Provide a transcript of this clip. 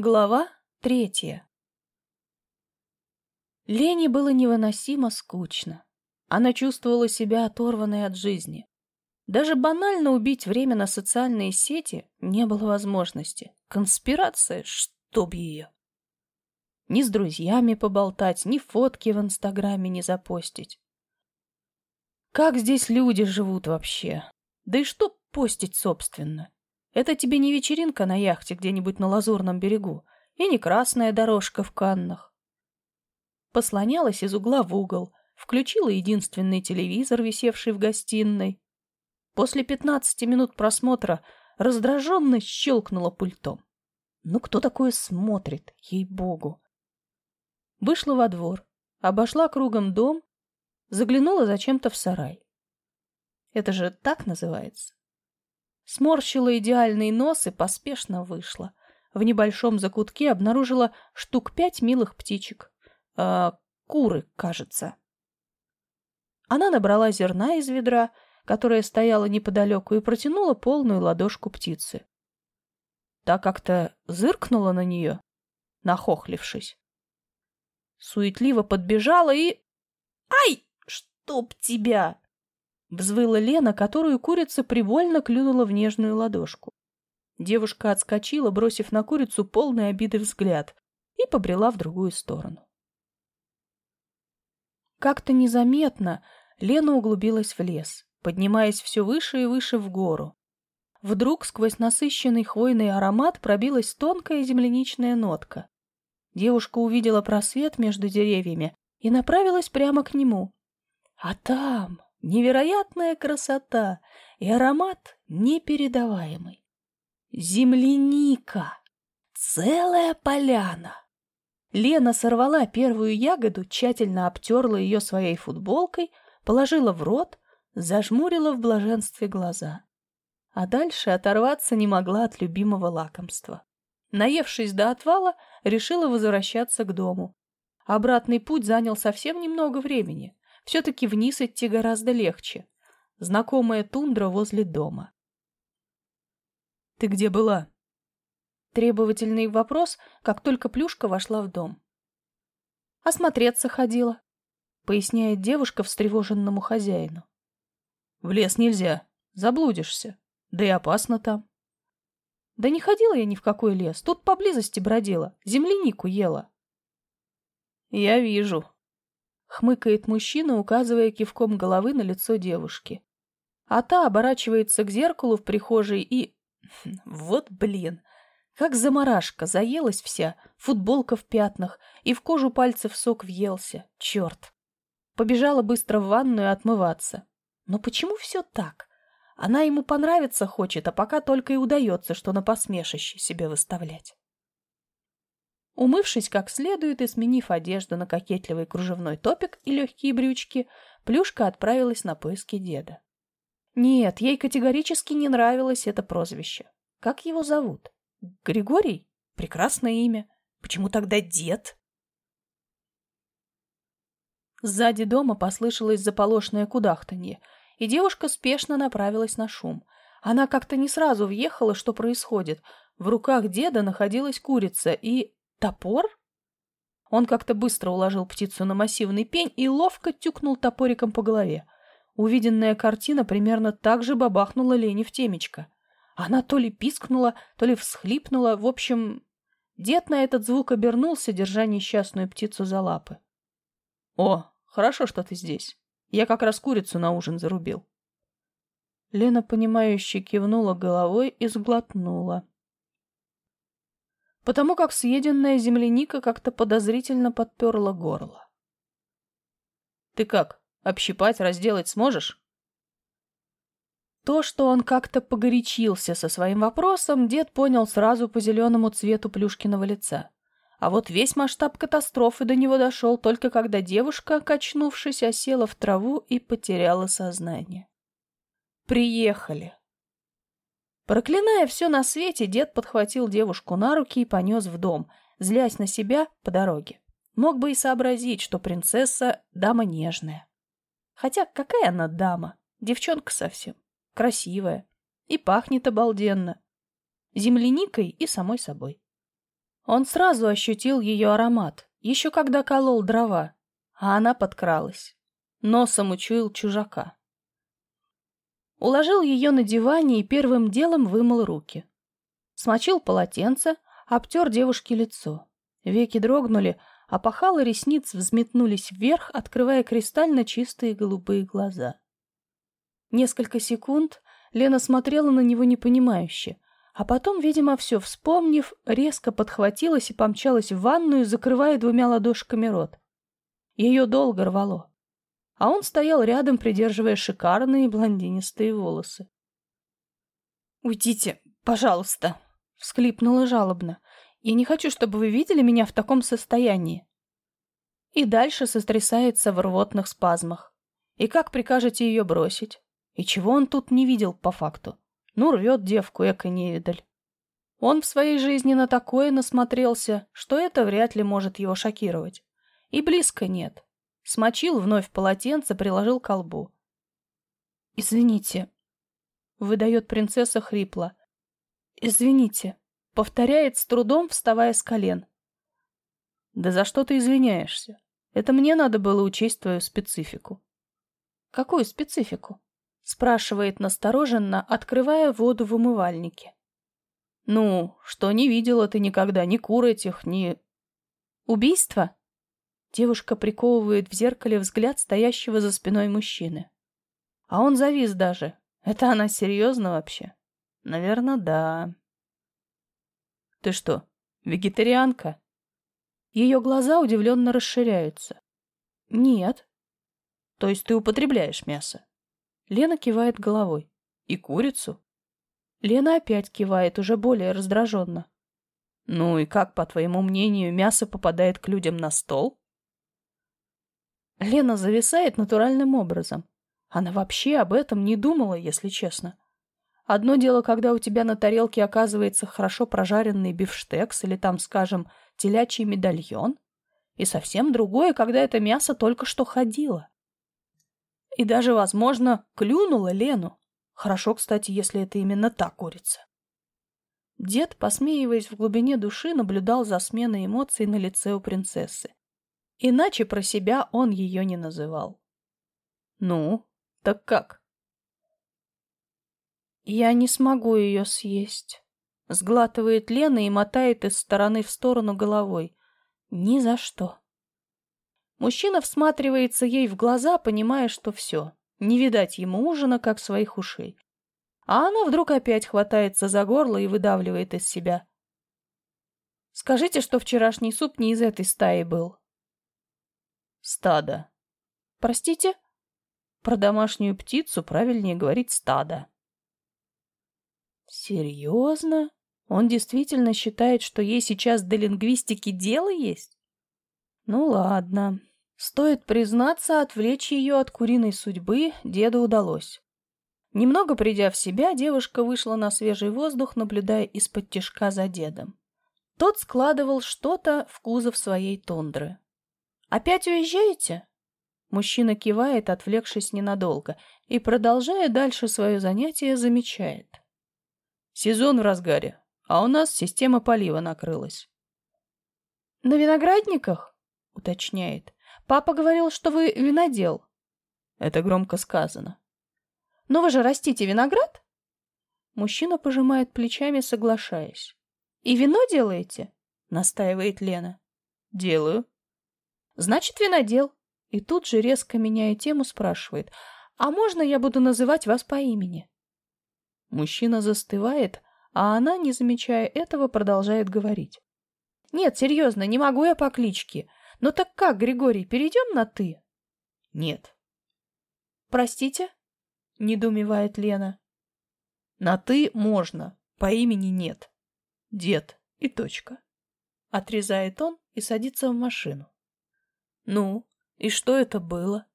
Глава третья Лене было невыносимо скучно. Она чувствовала себя оторванной от жизни. Даже банально убить время на социальные сети не было возможности. Конспирация, чтоб ее. Ни с друзьями поболтать, ни фотки в Инстаграме не запостить. Как здесь люди живут вообще? Да и что постить, собственно? Это тебе не вечеринка на яхте где-нибудь на Лазурном берегу и не красная дорожка в Каннах. Послонялась из угла в угол, включила единственный телевизор, висевший в гостиной. После пятнадцати минут просмотра раздраженно щелкнула пультом. Ну кто такое смотрит, ей-богу? Вышла во двор, обошла кругом дом, заглянула зачем-то в сарай. Это же так называется? Сморщила идеальный нос и поспешно вышла. В небольшом закутке обнаружила штук пять милых птичек. Э, куры, кажется. Она набрала зерна из ведра, которое стояло неподалеку, и протянула полную ладошку птицы. Та как-то зыркнула на нее, нахохлившись. Суетливо подбежала и... «Ай! Чтоб тебя!» Взвыла Лена, которую курица привольно клюнула в нежную ладошку. Девушка отскочила, бросив на курицу полный обиды взгляд, и побрела в другую сторону. Как-то незаметно Лена углубилась в лес, поднимаясь все выше и выше в гору. Вдруг сквозь насыщенный хвойный аромат пробилась тонкая земляничная нотка. Девушка увидела просвет между деревьями и направилась прямо к нему. А там невероятная красота и аромат непередаваемый. Земляника! Целая поляна! Лена сорвала первую ягоду, тщательно обтерла ее своей футболкой, положила в рот, зажмурила в блаженстве глаза. А дальше оторваться не могла от любимого лакомства. Наевшись до отвала, решила возвращаться к дому. Обратный путь занял совсем немного времени. Все-таки вниз идти гораздо легче. Знакомая тундра возле дома. «Ты где была?» Требовательный вопрос, как только Плюшка вошла в дом. «Осмотреться ходила», — поясняет девушка встревоженному хозяину. «В лес нельзя, заблудишься, да и опасно там». «Да не ходила я ни в какой лес, тут поблизости бродила, землянику ела». «Я вижу», — хмыкает мужчина, указывая кивком головы на лицо девушки. А та оборачивается к зеркалу в прихожей и... Вот блин, как заморашка, заелась вся, футболка в пятнах, и в кожу пальцев сок въелся. Черт! Побежала быстро в ванную отмываться. Но почему все так? Она ему понравиться хочет, а пока только и удается, что на посмешище себе выставлять. Умывшись как следует и сменив одежду на кокетливый кружевной топик и легкие брючки, Плюшка отправилась на поиски деда. Нет, ей категорически не нравилось это прозвище. Как его зовут? Григорий? Прекрасное имя. Почему тогда дед? Сзади дома послышалось заполошное кудахтанье, и девушка спешно направилась на шум. Она как-то не сразу въехала, что происходит. В руках деда находилась курица и... топор? Он как-то быстро уложил птицу на массивный пень и ловко тюкнул топориком по голове. Увиденная картина примерно так же бабахнула Лене в темечко. Она то ли пискнула, то ли всхлипнула. В общем, дед на этот звук обернулся, держа несчастную птицу за лапы. «О, хорошо, что ты здесь. Я как раз курицу на ужин зарубил». Лена, понимающе кивнула головой и сглотнула. Потому как съеденная земляника как-то подозрительно подперла горло. «Ты как, общипать, разделать сможешь?» То, что он как-то погорячился со своим вопросом, дед понял сразу по зеленому цвету Плюшкиного лица. А вот весь масштаб катастрофы до него дошел только когда девушка, качнувшись, осела в траву и потеряла сознание. «Приехали!» Проклиная все на свете, дед подхватил девушку на руки и понес в дом, злясь на себя по дороге. Мог бы и сообразить, что принцесса — дама нежная. Хотя какая она дама? Девчонка совсем красивая и пахнет обалденно. Земляникой и самой собой. Он сразу ощутил ее аромат, еще когда колол дрова, а она подкралась. Носом учуял чужака. Уложил ее на диване и первым делом вымыл руки. Смочил полотенце, обтер девушке лицо. Веки дрогнули, а пахалы ресниц взметнулись вверх, открывая кристально чистые голубые глаза. Несколько секунд Лена смотрела на него непонимающе, а потом, видимо, все вспомнив, резко подхватилась и помчалась в ванную, закрывая двумя ладошками рот. Ее долго рвало. А он стоял рядом, придерживая шикарные блондинистые волосы. «Уйдите, пожалуйста!» — всхлипнула жалобно. «Я не хочу, чтобы вы видели меня в таком состоянии!» И дальше сотрясается в рвотных спазмах. И как прикажете ее бросить? И чего он тут не видел по факту? Ну, рвет девку, эко-невидаль. Он в своей жизни на такое насмотрелся, что это вряд ли может его шокировать. И близко нет. Смочил вновь полотенце, приложил к колбу. «Извините», — выдает принцесса хрипло. «Извините», — повторяет с трудом, вставая с колен. «Да за что ты извиняешься? Это мне надо было учесть твою специфику». «Какую специфику?» — спрашивает настороженно, открывая воду в умывальнике. «Ну, что не видела ты никогда ни кур этих, ни...» «Убийство?» Девушка приковывает в зеркале взгляд стоящего за спиной мужчины. А он завис даже. Это она серьезно вообще? Наверное, да. Ты что, вегетарианка? Ее глаза удивленно расширяются. Нет. То есть ты употребляешь мясо? Лена кивает головой. И курицу? Лена опять кивает, уже более раздраженно. Ну и как, по твоему мнению, мясо попадает к людям на стол? Лена зависает натуральным образом. Она вообще об этом не думала, если честно. Одно дело, когда у тебя на тарелке оказывается хорошо прожаренный бифштекс или там, скажем, телячий медальон, и совсем другое, когда это мясо только что ходило. И даже, возможно, клюнуло Лену. Хорошо, кстати, если это именно та курица. Дед, посмеиваясь в глубине души, наблюдал за сменой эмоций на лице у принцессы. Иначе про себя он ее не называл. «Ну, так как?» «Я не смогу ее съесть», — сглатывает Лена и мотает из стороны в сторону головой. «Ни за что». Мужчина всматривается ей в глаза, понимая, что все, не видать ему ужина, как своих ушей. А она вдруг опять хватается за горло и выдавливает из себя. «Скажите, что вчерашний суп не из этой стаи был. Стадо. Простите? Про домашнюю птицу правильнее говорить стадо. Серьезно? Он действительно считает, что ей сейчас до лингвистики дело есть? Ну ладно. Стоит признаться, отвлечь ее от куриной судьбы деду удалось. Немного придя в себя, девушка вышла на свежий воздух, наблюдая из-под тишка за дедом. Тот складывал что-то в кузов своей тундры. «Опять уезжаете?» Мужчина кивает, отвлекшись ненадолго, и, продолжая дальше свое занятие, замечает. «Сезон в разгаре, а у нас система полива накрылась». «На виноградниках?» — уточняет. «Папа говорил, что вы винодел». Это громко сказано. «Но вы же растите виноград?» Мужчина пожимает плечами, соглашаясь. «И вино делаете?» — настаивает Лена. «Делаю», Значит, винодел. И тут же, резко меняя тему, спрашивает. А можно я буду называть вас по имени? Мужчина застывает, а она, не замечая этого, продолжает говорить. Нет, серьезно, не могу я по кличке. Ну так как, Григорий, перейдем на «ты»? Нет. Простите? Недоумевает Лена. На «ты» можно, по имени нет. Дед и точка. Отрезает он и садится в машину. «Ну, и что это было?»